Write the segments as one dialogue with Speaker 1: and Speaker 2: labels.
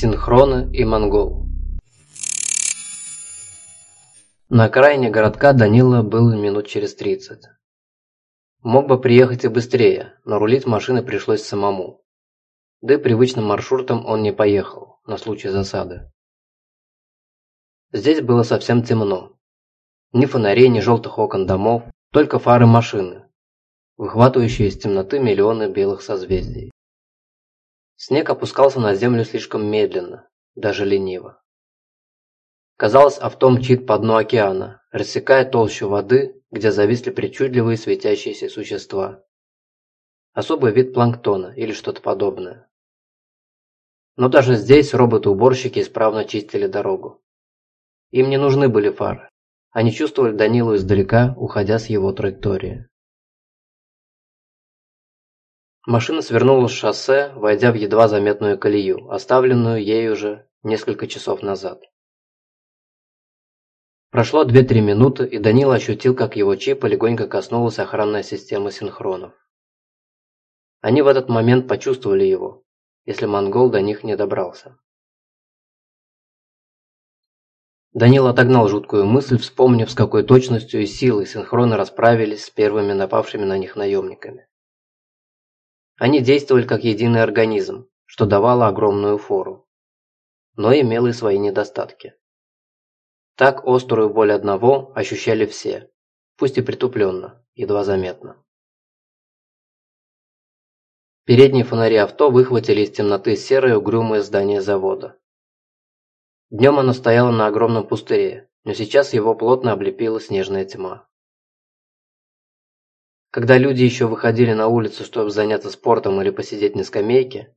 Speaker 1: Синхроны и Монгол На окраине городка Данила был минут через тридцать. Мог бы приехать и быстрее, но рулить машины пришлось самому. Да и привычным маршрутом он не поехал, на случай засады. Здесь было совсем темно. Ни фонарей, ни желтых окон домов, только фары машины, выхватывающие из темноты миллионы белых созвездий. Снег опускался на землю слишком медленно, даже лениво. Казалось, авто мчит по дну океана, рассекая толщу воды, где зависли причудливые светящиеся существа. Особый вид планктона или что-то подобное. Но даже здесь роботы-уборщики исправно чистили дорогу. Им не нужны были фары. Они чувствовали Данилу издалека, уходя с его траектории. Машина свернула с шоссе, войдя в едва заметную колею, оставленную ей уже несколько часов назад. Прошло 2-3 минуты, и Данила ощутил, как его чипа легонько коснулась охранной системы синхронов. Они в этот момент почувствовали его, если монгол до них не добрался. Данил отогнал жуткую мысль, вспомнив, с какой точностью и силой синхроны расправились с первыми напавшими на них наемниками. Они действовали как единый организм, что давало огромную фору. Но имело и свои недостатки. Так острую боль одного ощущали все, пусть и притупленно, едва заметно. Передние фонари авто выхватили из темноты серое угрюмое здание завода. Днем оно стояло на огромном пустыре, но сейчас его плотно облепила снежная тьма. Когда люди еще выходили на улицу, чтобы заняться спортом или посидеть на скамейке,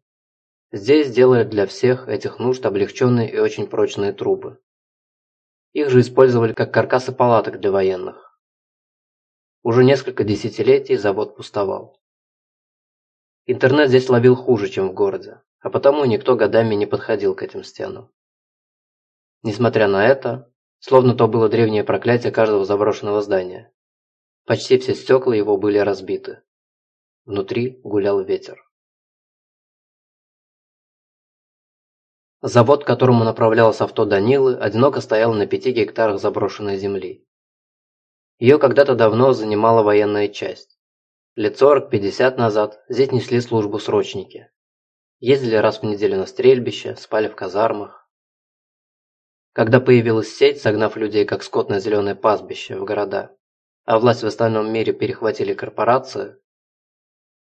Speaker 1: здесь сделали для всех этих нужд облегченные и очень прочные трубы. Их же использовали как каркасы палаток для военных. Уже несколько десятилетий завод пустовал. Интернет здесь ловил хуже, чем в городе, а потому никто годами не подходил к этим стенам. Несмотря на это, словно то было древнее проклятие каждого заброшенного здания, Почти все стекла его были разбиты. Внутри гулял ветер. Завод, к которому направлялось авто Данилы, одиноко стоял на пяти гектарах заброшенной земли. Ее когда-то давно занимала военная часть. Лет 40-50 назад здесь несли службу срочники. Ездили раз в неделю на стрельбище, спали в казармах. Когда появилась сеть, согнав людей как скот на зеленое пастбище в города, а власть в остальном мире перехватили корпорацию,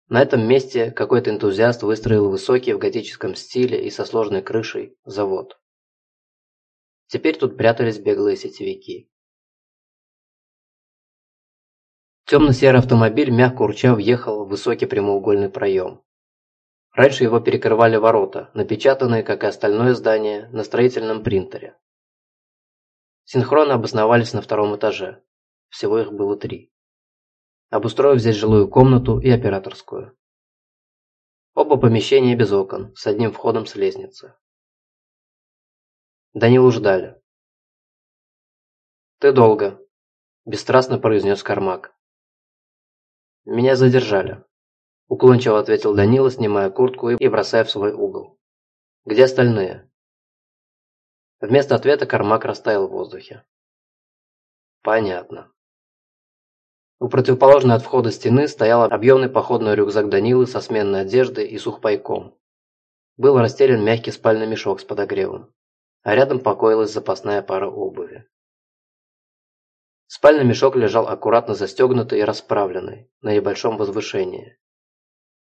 Speaker 1: на этом месте какой-то энтузиаст выстроил высокий в готическом стиле и со сложной крышей завод. Теперь тут прятались беглые сетевики. Темно-серый автомобиль, мягко урча, въехал в высокий прямоугольный проем. Раньше его перекрывали ворота, напечатанные, как и остальное здание, на строительном принтере. Синхронно обосновались на втором этаже. Всего их было три. Обустроив здесь жилую комнату и операторскую. Оба помещения без окон, с одним входом с лестницы. Данилу ждали. «Ты долго», – бесстрастно произнес Кармак. «Меня задержали», – уклончиво ответил Данила, снимая куртку и бросая в свой угол. «Где остальные?» Вместо ответа Кармак растаял в воздухе. «Понятно». У противоположной от входа стены стоял объемный походный рюкзак Данилы со сменной одеждой и сухпайком. Был расстелен мягкий спальный мешок с подогревом, а рядом покоилась запасная пара обуви. Спальный мешок лежал аккуратно застегнутый и расправленный, на небольшом возвышении.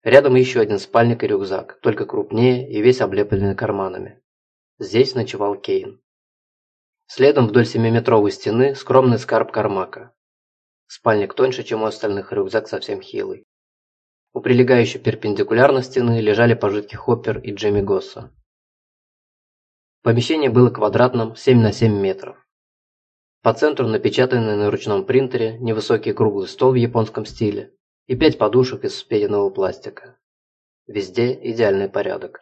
Speaker 1: Рядом еще один спальник и рюкзак, только крупнее и весь облепленный карманами. Здесь ночевал Кейн. Следом вдоль семиметровой стены скромный скарб Кармака, Спальник тоньше, чем у остальных, рюкзак совсем хилый. У прилегающей перпендикулярно стены лежали пожитки Хоппер и Джемми Госса. Помещение было квадратным 7 на 7 метров. По центру напечатанный на ручном принтере невысокий круглый стол в японском стиле и пять подушек из спеденного пластика. Везде идеальный порядок.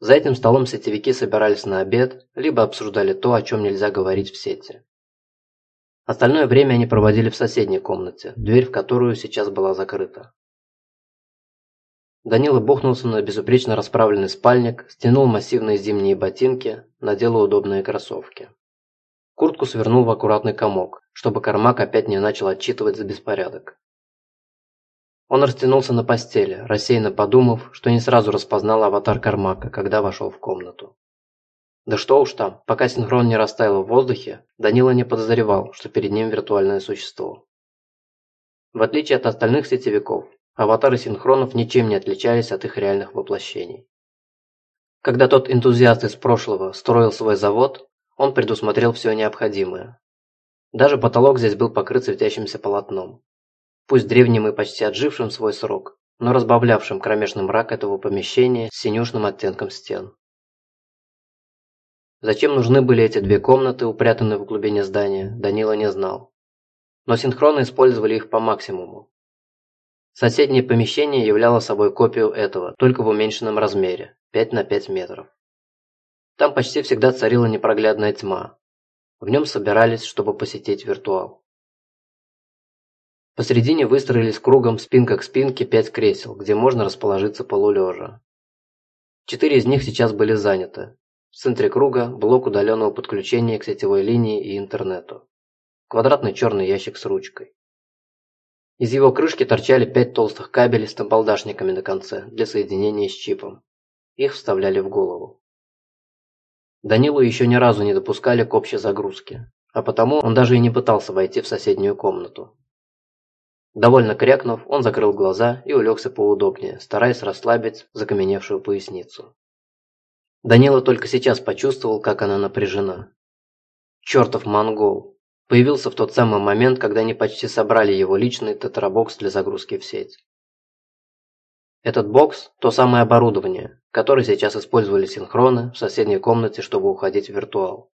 Speaker 1: За этим столом сетевики собирались на обед, либо обсуждали то, о чем нельзя говорить в сети. Остальное время они проводили в соседней комнате, дверь в которую сейчас была закрыта. Данила бухнулся на безупречно расправленный спальник, стянул массивные зимние ботинки, надел удобные кроссовки. Куртку свернул в аккуратный комок, чтобы Кармак опять не начал отчитывать за беспорядок. Он растянулся на постели, рассеянно подумав, что не сразу распознал аватар Кармака, когда вошел в комнату. Да что уж там, пока синхрон не растаял в воздухе, Данила не подозревал, что перед ним виртуальное существо. В отличие от остальных сетевиков, аватары синхронов ничем не отличались от их реальных воплощений. Когда тот энтузиаст из прошлого строил свой завод, он предусмотрел все необходимое. Даже потолок здесь был покрыт светящимся полотном. Пусть древним и почти отжившим свой срок, но разбавлявшим кромешный мрак этого помещения с синюшным оттенком стен. Зачем нужны были эти две комнаты, упрятанные в глубине здания, Данила не знал. Но синхронно использовали их по максимуму. Соседнее помещение являло собой копию этого, только в уменьшенном размере – 5 на 5 метров. Там почти всегда царила непроглядная тьма. В нем собирались, чтобы посетить виртуал. Посредине выстроились кругом спинка к спинке пять кресел, где можно расположиться полулежа. Четыре из них сейчас были заняты. В центре круга блок удаленного подключения к сетевой линии и интернету. Квадратный черный ящик с ручкой. Из его крышки торчали пять толстых кабелей с набалдашниками на конце для соединения с чипом. Их вставляли в голову. Данилу еще ни разу не допускали к общей загрузке, а потому он даже и не пытался войти в соседнюю комнату. Довольно крякнув, он закрыл глаза и улегся поудобнее, стараясь расслабить закаменевшую поясницу. Данила только сейчас почувствовал, как она напряжена. Чертов монгол! Появился в тот самый момент, когда они почти собрали его личный тетрабокс для загрузки в сеть. Этот бокс – то самое оборудование, которое сейчас использовали синхроны в соседней комнате, чтобы уходить в виртуал.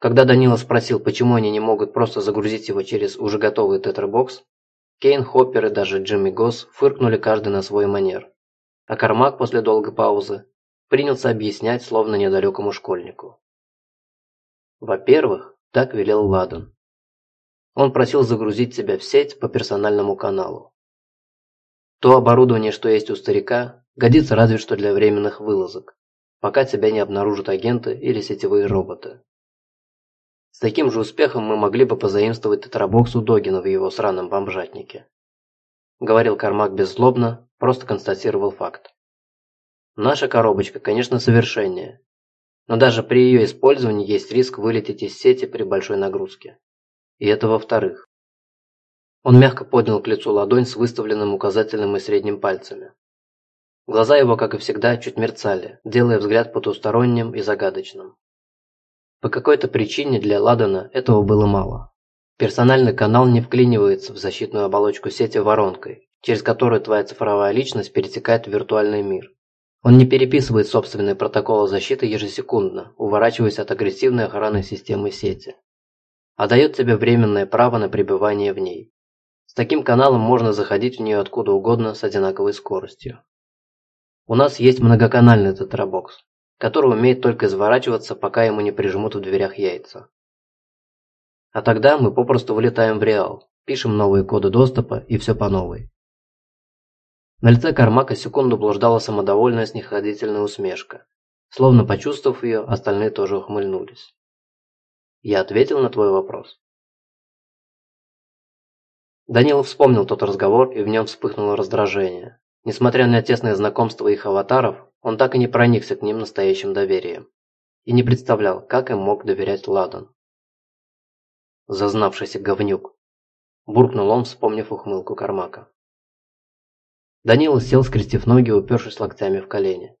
Speaker 1: Когда Данила спросил, почему они не могут просто загрузить его через уже готовый тетрабокс, Кейн, Хоппер и даже Джимми Госс фыркнули каждый на свой манер. А Кармак после долгой паузы принялся объяснять, словно недалекому школьнику. Во-первых, так велел Ладан. Он просил загрузить себя в сеть по персональному каналу. То оборудование, что есть у старика, годится разве что для временных вылазок, пока тебя не обнаружат агенты или сетевые роботы. С таким же успехом мы могли бы позаимствовать тетрабокс у Догина в его сраном бомжатнике. Говорил Кармак беззлобно, просто констатировал факт. Наша коробочка, конечно, совершеннее, но даже при ее использовании есть риск вылететь из сети при большой нагрузке. И это во-вторых. Он мягко поднял к лицу ладонь с выставленным указательным и средним пальцами. Глаза его, как и всегда, чуть мерцали, делая взгляд потусторонним и загадочным. По какой-то причине для Ладана этого было мало. Персональный канал не вклинивается в защитную оболочку сети воронкой, через которую твоя цифровая личность перетекает в виртуальный мир. Он не переписывает собственные протоколы защиты ежесекундно, уворачиваясь от агрессивной охраны системы сети, а дает тебе временное право на пребывание в ней. С таким каналом можно заходить в нее откуда угодно с одинаковой скоростью. У нас есть многоканальный тетрабокс, который умеет только изворачиваться, пока ему не прижмут в дверях яйца. А тогда мы попросту вылетаем в реал, пишем новые коды доступа и все по новой. На лице Кармака секунду блуждала самодовольная снисходительная усмешка. Словно почувствовав ее, остальные тоже ухмыльнулись. Я ответил на твой вопрос. Данилов вспомнил тот разговор, и в нем вспыхнуло раздражение. Несмотря на тесное знакомство их аватаров, он так и не проникся к ним настоящим доверием. И не представлял, как им мог доверять Ладан. Зазнавшийся говнюк. Буркнул он, вспомнив ухмылку Кармака. Данила сел, скрестив ноги, упершись локтями в колени.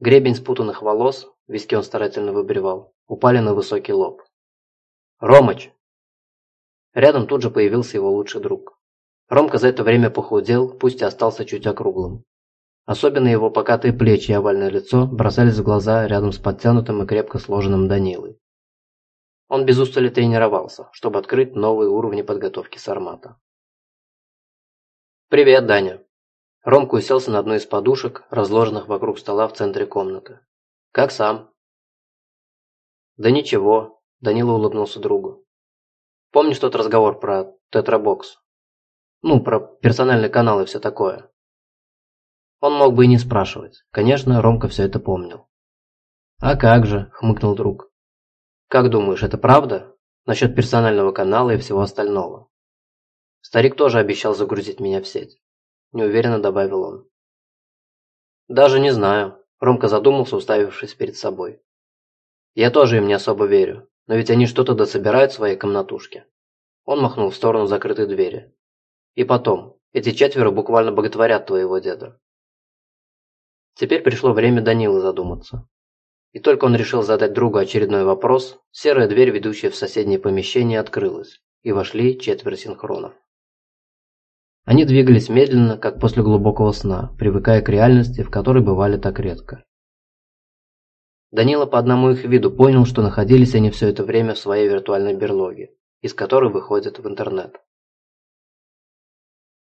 Speaker 1: Гребень спутанных волос, виски он старательно выбривал, упали на высокий лоб. «Ромыч!» Рядом тут же появился его лучший друг. Ромка за это время похудел, пусть и остался чуть округлым. Особенно его покатые плечи и овальное лицо бросались в глаза рядом с подтянутым и крепко сложенным Данилой. Он без устали тренировался, чтобы открыть новые уровни подготовки Сармата. «Привет, Даня!» Ромка уселся на одну из подушек, разложенных вокруг стола в центре комнаты. «Как сам?» «Да ничего», – Данила улыбнулся другу. Помнишь тот разговор про тетрабокс? Ну, про персональный канал и все такое. Он мог бы и не спрашивать. Конечно, Ромка все это помнил. «А как же», – хмыкнул друг. «Как думаешь, это правда? Насчет персонального канала и всего остального?» Старик тоже обещал загрузить меня в сеть. Неуверенно добавил он. «Даже не знаю», – Ромка задумался, уставившись перед собой. «Я тоже им не особо верю, но ведь они что-то дособирают в своей комнатушке». Он махнул в сторону закрытой двери. «И потом, эти четверо буквально боготворят твоего деда». Теперь пришло время Данилы задуматься. И только он решил задать другу очередной вопрос, серая дверь, ведущая в соседнее помещение, открылась, и вошли четверо синхронов. Они двигались медленно, как после глубокого сна, привыкая к реальности, в которой бывали так редко. Данила по одному их виду понял, что находились они все это время в своей виртуальной берлоге, из которой выходят в интернет.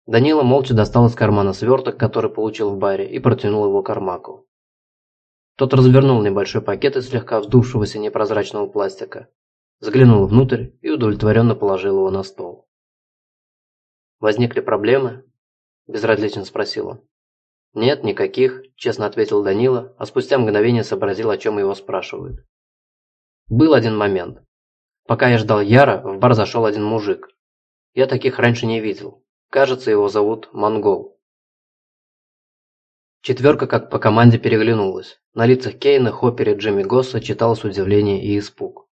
Speaker 1: Данила молча достал из кармана сверток, который получил в баре, и протянул его Кармаку. Тот развернул небольшой пакет из слегка вздувшегося непрозрачного пластика, заглянул внутрь и удовлетворенно положил его на стол. «Возникли проблемы?» – безразлично спросил он. «Нет, никаких», – честно ответил Данила, а спустя мгновение сообразил, о чем его спрашивают. Был один момент. Пока я ждал Яра, в бар зашел один мужик. Я таких раньше не видел. Кажется, его зовут Монгол. Четверка как по команде переглянулась. На лицах Кейна, Хоппера и Джимми Госса читалось удивление и испуг.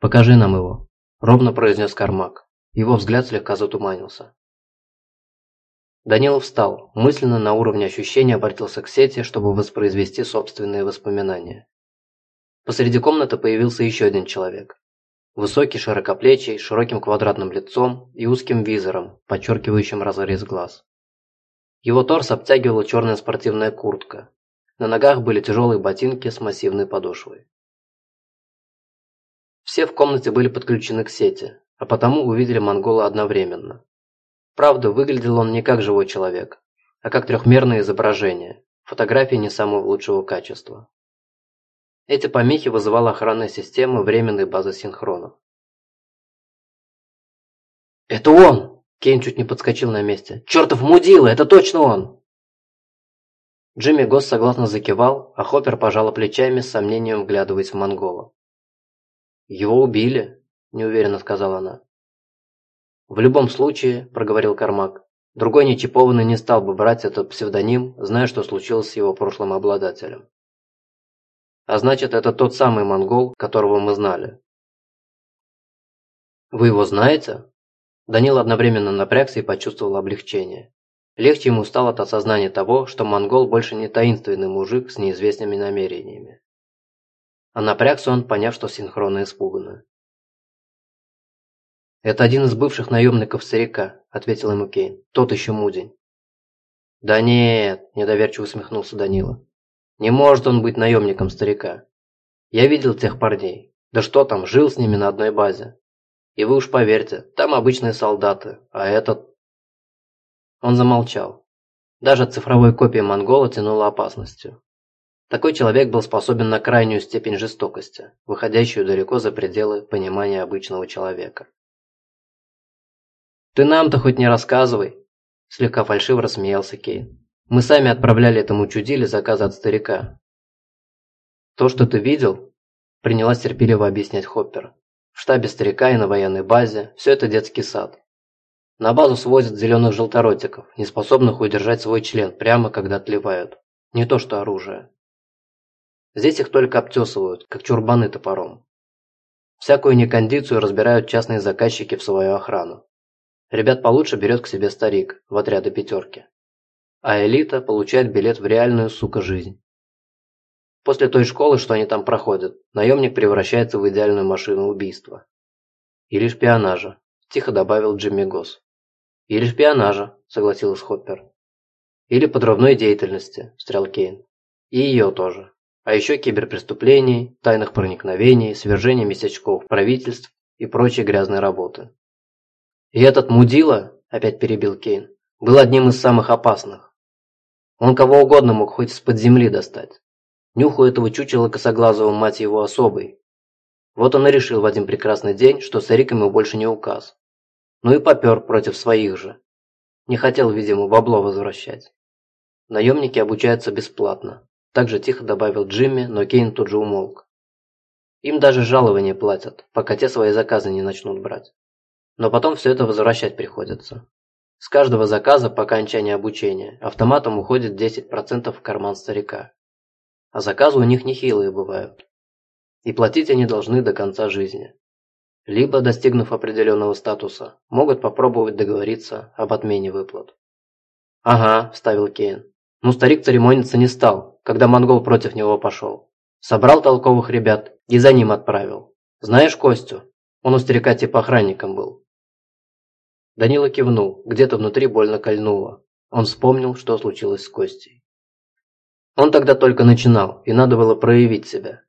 Speaker 1: «Покажи нам его», – ровно произнес Кармак. Его взгляд слегка затуманился. Данилов встал, мысленно на уровне ощущения обратился к сети, чтобы воспроизвести собственные воспоминания. Посреди комнаты появился еще один человек. Высокий, широкоплечий, широким квадратным лицом и узким визором, подчеркивающим разрез глаз. Его торс обтягивала черная спортивная куртка. На ногах были тяжелые ботинки с массивной подошвой. Все в комнате были подключены к сети, а потому увидели монгола одновременно. Правда, выглядел он не как живой человек, а как трехмерное изображение, фотографии не самого лучшего качества. Эти помехи вызывала охранная система временной базы синхронов. «Это он!» Кейн чуть не подскочил на месте. «Чертов мудила! Это точно он!» Джимми Госс согласно закивал, а Хоппер пожала плечами с сомнением вглядываясь в Монгола. «Его убили», – неуверенно сказала она. «В любом случае», – проговорил Кармак, – «другой нечипованный не стал бы брать этот псевдоним, зная, что случилось с его прошлым обладателем». А значит, это тот самый монгол, которого мы знали. Вы его знаете? Данил одновременно напрягся и почувствовал облегчение. Легче ему стало от осознания того, что монгол больше не таинственный мужик с неизвестными намерениями. А напрягся он, поняв, что синхронно испуганы. «Это один из бывших наемников старика», – ответил ему Кейн. «Тот еще мудень». «Да нет», – недоверчиво усмехнулся Данила. Не может он быть наемником старика. Я видел тех парней. Да что там, жил с ними на одной базе. И вы уж поверьте, там обычные солдаты, а этот... Он замолчал. Даже цифровой копии монгола тянуло опасностью. Такой человек был способен на крайнюю степень жестокости, выходящую далеко за пределы понимания обычного человека. «Ты нам-то хоть не рассказывай!» Слегка фальшиво рассмеялся Кейн. Мы сами отправляли этому чудиле заказ от старика. То, что ты видел, принялась терпеливо объяснять Хоппер. В штабе старика и на военной базе все это детский сад. На базу свозят зеленых желторотиков, не способных удержать свой член прямо когда отливают. Не то что оружие. Здесь их только обтесывают, как чурбаны топором. Всякую некондицию разбирают частные заказчики в свою охрану. Ребят получше берет к себе старик в отряды пятерки а элита получает билет в реальную, сука, жизнь. После той школы, что они там проходят, наемник превращается в идеальную машину убийства. Или шпионажа, тихо добавил Джимми Госс. Или шпионажа, согласился Хоппер. Или подрывной деятельности, встрял Кейн. И ее тоже. А еще киберпреступлений, тайных проникновений, свержения местечков правительств и прочей грязной работы. И этот мудила, опять перебил Кейн, был одним из самых опасных. Он кого угодно мог хоть из-под земли достать. Нюху этого чучела косоглазого мать его особый. Вот он и решил в один прекрасный день, что старик ему больше не указ. Ну и попер против своих же. Не хотел, видимо, бабло возвращать. Наемники обучаются бесплатно. Также тихо добавил Джимми, но Кейн тут же умолк. Им даже жалования платят, пока те свои заказы не начнут брать. Но потом все это возвращать приходится. С каждого заказа по окончании обучения автоматом уходит 10% в карман старика. А заказы у них нехилые бывают. И платить они должны до конца жизни. Либо, достигнув определенного статуса, могут попробовать договориться об отмене выплат. «Ага», – вставил Кейн. «Ну, старик церемониться не стал, когда монгол против него пошел. Собрал толковых ребят и за ним отправил. Знаешь Костю? Он у старика типа охранником был. Данила кивнул, где-то внутри больно кольнуло. Он вспомнил, что случилось с Костей. Он тогда только начинал, и надо было проявить себя.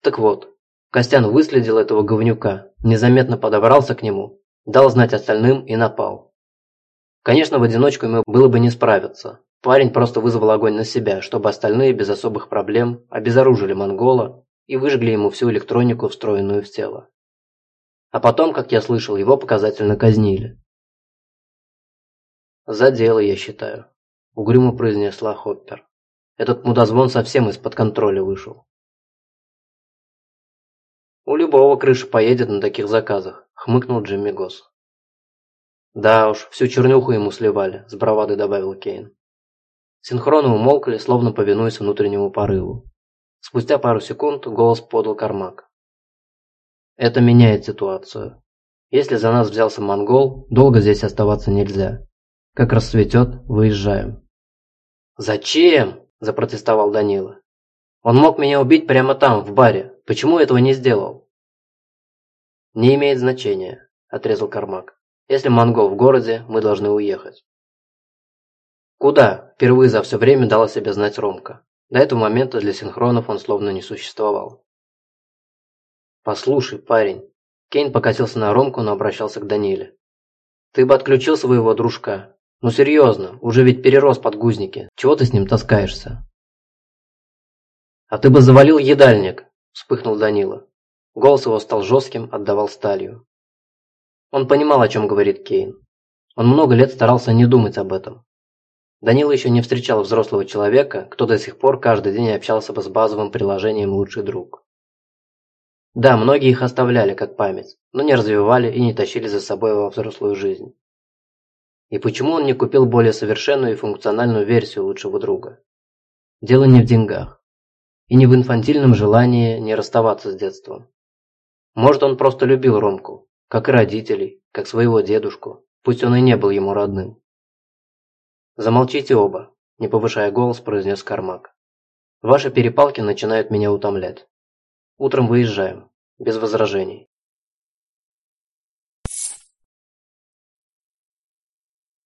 Speaker 1: Так вот, Костян выследил этого говнюка, незаметно подобрался к нему, дал знать остальным и напал. Конечно, в одиночку ему было бы не справиться. Парень просто вызвал огонь на себя, чтобы остальные без особых проблем обезоружили монгола и выжгли ему всю электронику, встроенную в тело. А потом, как я слышал, его показательно казнили. «За дело, я считаю», – угрюмо произнесла Хоппер. «Этот мудозвон совсем из-под контроля вышел». «У любого крыша поедет на таких заказах», – хмыкнул Джимми Госс. «Да уж, всю чернюху ему сливали», – с бравадой добавил Кейн. Синхронно умолкли, словно повинуясь внутреннему порыву. Спустя пару секунд голос подал Кармак. «Это меняет ситуацию. Если за нас взялся монгол, долго здесь оставаться нельзя. Как рассветет, выезжаем. «Зачем?» – запротестовал Данила. «Он мог меня убить прямо там, в баре. Почему этого не сделал?» «Не имеет значения», – отрезал Кармак. «Если монгол в городе, мы должны уехать». «Куда?» – впервые за все время дала себе знать Ромка. До этого момента для синхронов он словно не существовал. «Послушай, парень». Кейн покатился на Ромку, но обращался к Даниле. «Ты бы отключил своего дружка. Ну серьезно, уже ведь перерос подгузники. Чего ты с ним таскаешься? А ты бы завалил едальник, вспыхнул Данила. Голос его стал жестким, отдавал сталью. Он понимал, о чем говорит Кейн. Он много лет старался не думать об этом. Данила еще не встречал взрослого человека, кто до сих пор каждый день общался бы с базовым приложением «Лучший друг». Да, многие их оставляли как память, но не развивали и не тащили за собой во взрослую жизнь. И почему он не купил более совершенную и функциональную версию лучшего друга? Дело не в деньгах. И не в инфантильном желании не расставаться с детством. Может, он просто любил Ромку, как и родителей, как своего дедушку, пусть он и не был ему родным. «Замолчите оба», – не повышая голос, произнес Кармак. «Ваши перепалки начинают меня утомлять. Утром выезжаем, без возражений».